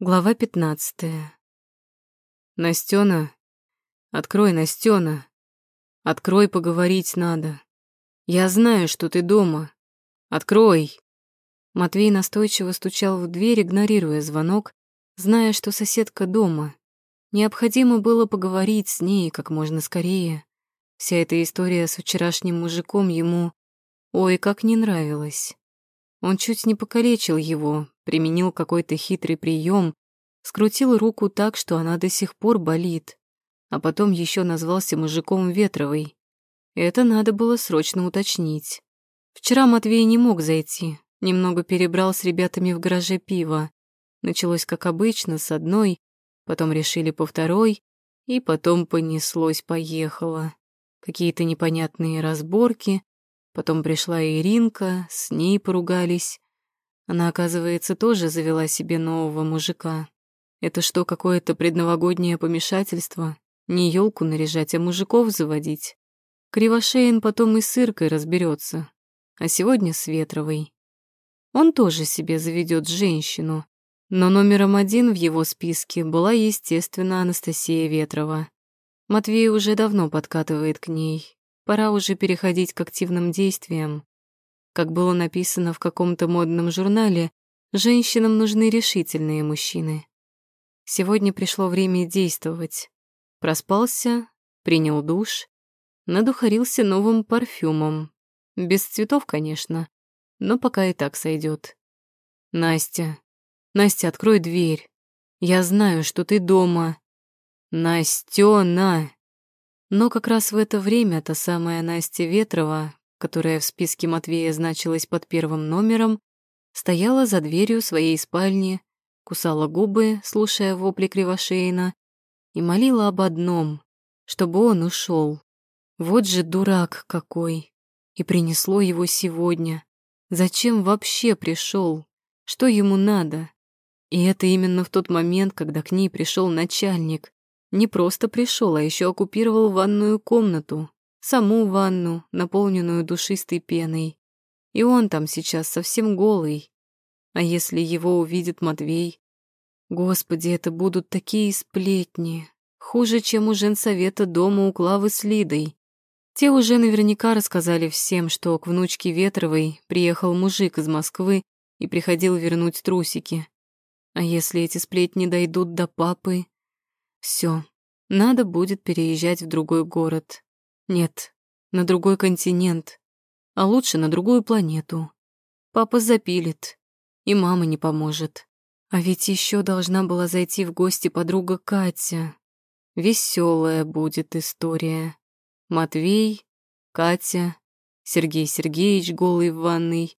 Глава пятнадцатая. Настена, открой, Настена. Открой, поговорить надо. Я знаю, что ты дома. Открой. Матвей настойчиво стучал в дверь, игнорируя звонок, зная, что соседка дома. Необходимо было поговорить с ней как можно скорее. Вся эта история с вчерашним мужиком ему, ой, как не нравилась. Он чуть не покалечил его, применил какой-то хитрый прием, скрутил руку так, что она до сих пор болит, а потом еще назвался мужиком Ветровой. Это надо было срочно уточнить. Вчера Матвей не мог зайти, немного перебрал с ребятами в гараже пиво. Началось, как обычно, с одной, потом решили по второй, и потом понеслось-поехало. Какие-то непонятные разборки, потом пришла Иринка, с ней поругались. Она, оказывается, тоже завела себе нового мужика. Это что, какое-то предновогоднее помешательство? Не елку наряжать, а мужиков заводить? Кривошеин потом и с Иркой разберется, а сегодня с Ветровой. Он тоже себе заведет женщину, но номером один в его списке была, естественно, Анастасия Ветрова. Матвей уже давно подкатывает к ней. Пора уже переходить к активным действиям. Как было написано в каком-то модном журнале, женщинам нужны решительные мужчины. Сегодня пришло время действовать. Проспался, принял душ, надухарился новым парфюмом. Без цветов, конечно, но пока и так сойдет. Настя, Настя, открой дверь. Я знаю, что ты дома. Настена. Но как раз в это время та самая Настя Ветрова, которая в списке Матвея значилась под первым номером, стояла за дверью своей спальни, кусала губы, слушая вопли Кривошеина, и молила об одном, чтобы он ушел. Вот же дурак какой! И принесло его сегодня. Зачем вообще пришел? Что ему надо? И это именно в тот момент, когда к ней пришел начальник. Не просто пришел, а еще оккупировал ванную комнату, саму ванну, наполненную душистой пеной. И он там сейчас совсем голый. А если его увидит Матвей? Господи, это будут такие сплетни. Хуже, чем у женсовета дома у Клавы с Лидой. Те уже наверняка рассказали всем, что к внучке Ветровой приехал мужик из Москвы и приходил вернуть трусики. А если эти сплетни дойдут до папы? Все, надо будет переезжать в другой город. Нет, на другой континент, а лучше на другую планету. Папа запилит, и мама не поможет. А ведь еще должна была зайти в гости подруга Катя. Веселая будет история. Матвей, Катя, Сергей Сергеевич голый в ванной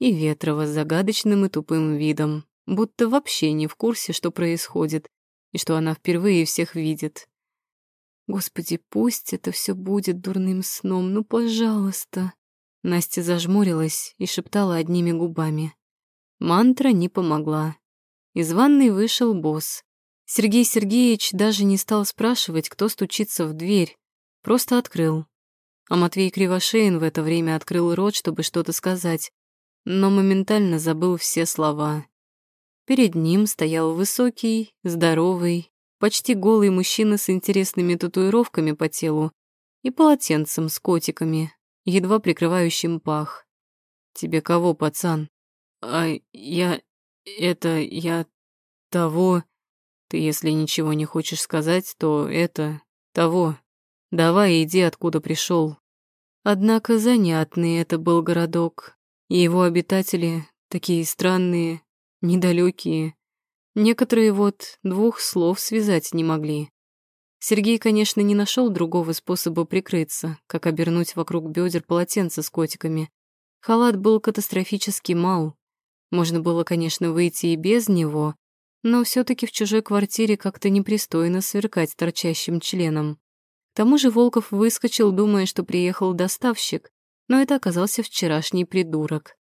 и Ветрова с загадочным и тупым видом, будто вообще не в курсе, что происходит, и что она впервые всех видит. Господи, пусть это все будет дурным сном, ну, пожалуйста. Настя зажмурилась и шептала одними губами. Мантра не помогла. Из ванной вышел босс. Сергей Сергеевич даже не стал спрашивать, кто стучится в дверь, просто открыл. А Матвей Кривошеин в это время открыл рот, чтобы что-то сказать, но моментально забыл все слова. Перед ним стоял высокий, здоровый, почти голый мужчина с интересными татуировками по телу и полотенцем с котиками, едва прикрывающим пах. «Тебе кого, пацан?» «А я... это... я... того...» «Ты, если ничего не хочешь сказать, то это... того. Давай иди, откуда пришел. Однако занятный это был городок, и его обитатели такие странные, недалекие. Некоторые вот двух слов связать не могли. Сергей, конечно, не нашел другого способа прикрыться, как обернуть вокруг бедер полотенце с котиками. Халат был катастрофически мал. Можно было, конечно, выйти и без него, но все таки в чужой квартире как-то непристойно сверкать торчащим членом. К тому же Волков выскочил, думая, что приехал доставщик, но это оказался вчерашний придурок.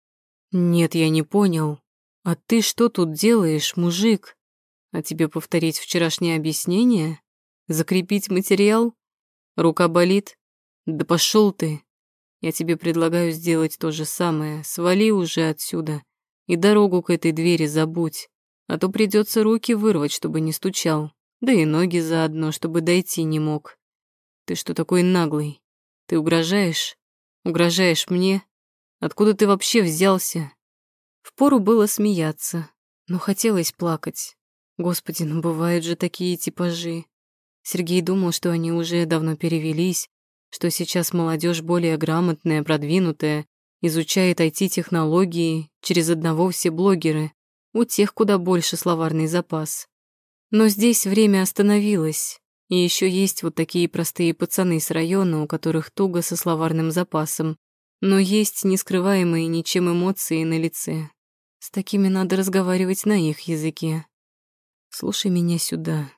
«Нет, я не понял», «А ты что тут делаешь, мужик? А тебе повторить вчерашнее объяснение? Закрепить материал? Рука болит? Да пошел ты! Я тебе предлагаю сделать то же самое. Свали уже отсюда и дорогу к этой двери забудь. А то придется руки вырвать, чтобы не стучал, да и ноги заодно, чтобы дойти не мог. Ты что такой наглый? Ты угрожаешь? Угрожаешь мне? Откуда ты вообще взялся? Впору было смеяться, но хотелось плакать. Господи, ну бывают же такие типажи. Сергей думал, что они уже давно перевелись, что сейчас молодежь более грамотная, продвинутая, изучает IT-технологии, через одного все блогеры, у тех куда больше словарный запас. Но здесь время остановилось, и еще есть вот такие простые пацаны с района, у которых туго со словарным запасом, но есть нескрываемые ничем эмоции на лице. С такими надо разговаривать на их языке. Слушай меня сюда.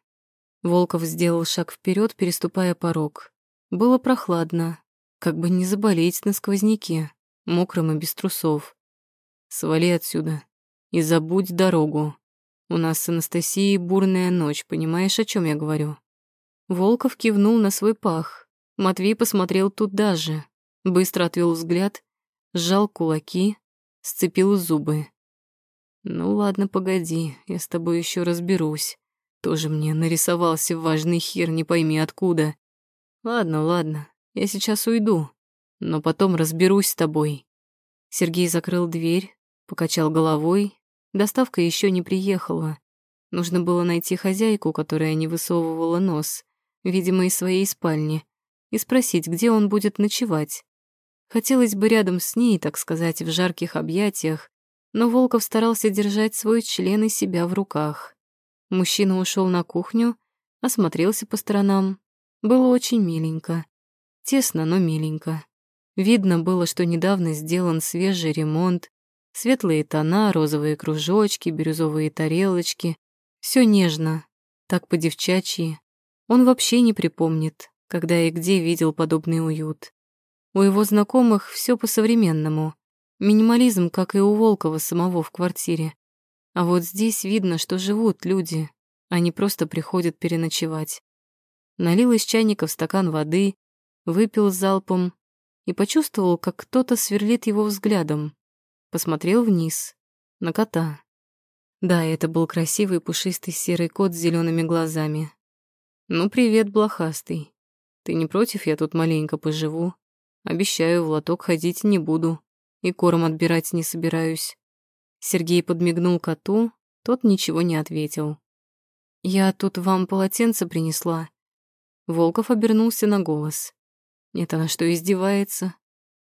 Волков сделал шаг вперед, переступая порог. Было прохладно, как бы не заболеть на сквозняке, мокрым и без трусов. Свали отсюда и забудь дорогу. У нас с Анастасией бурная ночь, понимаешь, о чем я говорю? Волков кивнул на свой пах. Матвей посмотрел туда же, быстро отвел взгляд, сжал кулаки, сцепил зубы. Ну ладно, погоди, я с тобой еще разберусь. Тоже мне нарисовался важный хер, не пойми откуда. Ладно, ладно, я сейчас уйду, но потом разберусь с тобой. Сергей закрыл дверь, покачал головой. Доставка еще не приехала. Нужно было найти хозяйку, которая не высовывала нос, видимо, из своей спальни, и спросить, где он будет ночевать. Хотелось бы рядом с ней, так сказать, в жарких объятиях, но Волков старался держать свой член и себя в руках. Мужчина ушел на кухню, осмотрелся по сторонам. Было очень миленько. Тесно, но миленько. Видно было, что недавно сделан свежий ремонт, светлые тона, розовые кружочки, бирюзовые тарелочки. Все нежно, так по-девчачьи. Он вообще не припомнит, когда и где видел подобный уют. У его знакомых все по-современному. Минимализм, как и у Волкова самого в квартире. А вот здесь видно, что живут люди, а не просто приходят переночевать. Налил из чайника в стакан воды, выпил залпом и почувствовал, как кто-то сверлит его взглядом. Посмотрел вниз, на кота. Да, это был красивый пушистый серый кот с зелеными глазами. «Ну, привет, блохастый. Ты не против, я тут маленько поживу? Обещаю, в лоток ходить не буду и корм отбирать не собираюсь. Сергей подмигнул коту, тот ничего не ответил. «Я тут вам полотенце принесла». Волков обернулся на голос. «Это она что, издевается?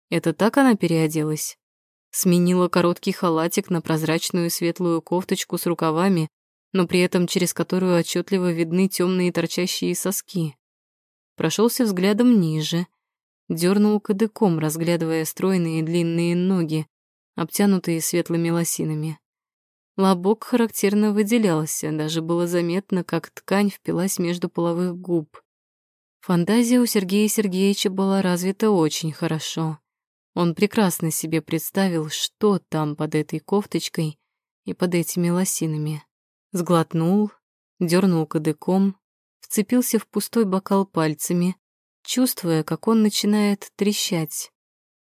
Это так она переоделась?» Сменила короткий халатик на прозрачную светлую кофточку с рукавами, но при этом через которую отчетливо видны темные торчащие соски. Прошелся взглядом ниже — дернул кадыком, разглядывая стройные длинные ноги, обтянутые светлыми лосинами. Лобок характерно выделялся, даже было заметно, как ткань впилась между половых губ. Фантазия у Сергея Сергеевича была развита очень хорошо. Он прекрасно себе представил, что там под этой кофточкой и под этими лосинами. Сглотнул, дернул кадыком, вцепился в пустой бокал пальцами, чувствуя, как он начинает трещать.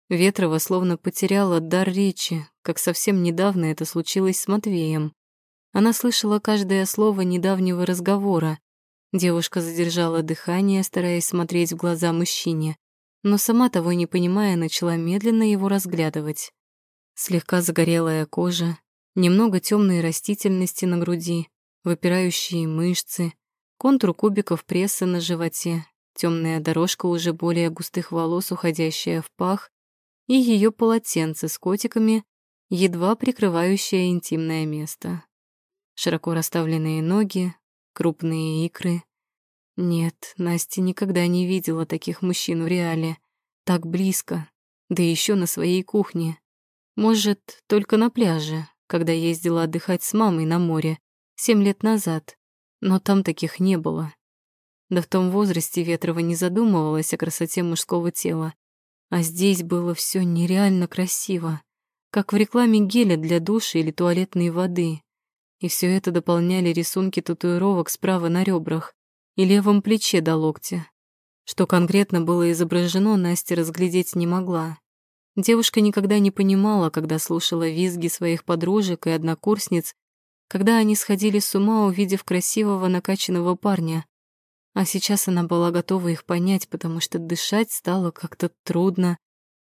Ветрова словно потеряла дар речи, как совсем недавно это случилось с Матвеем. Она слышала каждое слово недавнего разговора. Девушка задержала дыхание, стараясь смотреть в глаза мужчине, но сама того не понимая, начала медленно его разглядывать. Слегка загорелая кожа, немного темной растительности на груди, выпирающие мышцы, контур кубиков пресса на животе темная дорожка уже более густых волос, уходящая в пах, и ее полотенце с котиками, едва прикрывающее интимное место. Широко расставленные ноги, крупные икры. Нет, Настя никогда не видела таких мужчин в реале. Так близко, да еще на своей кухне. Может, только на пляже, когда ездила отдыхать с мамой на море семь лет назад, но там таких не было. Да в том возрасте Ветрова не задумывалась о красоте мужского тела. А здесь было все нереально красиво, как в рекламе геля для душа или туалетной воды. И все это дополняли рисунки татуировок справа на ребрах и левом плече до локтя. Что конкретно было изображено, Настя разглядеть не могла. Девушка никогда не понимала, когда слушала визги своих подружек и однокурсниц, когда они сходили с ума, увидев красивого накачанного парня. А сейчас она была готова их понять, потому что дышать стало как-то трудно.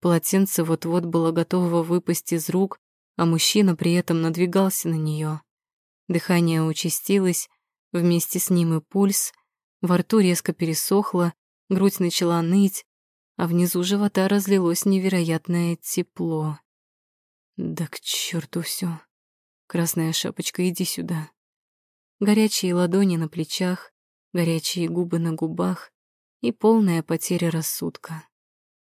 Полотенце вот-вот было готово выпасть из рук, а мужчина при этом надвигался на нее. Дыхание участилось, вместе с ним и пульс, во рту резко пересохло, грудь начала ныть, а внизу живота разлилось невероятное тепло. Да к черту все. Красная шапочка, иди сюда. Горячие ладони на плечах, горячие губы на губах и полная потеря рассудка.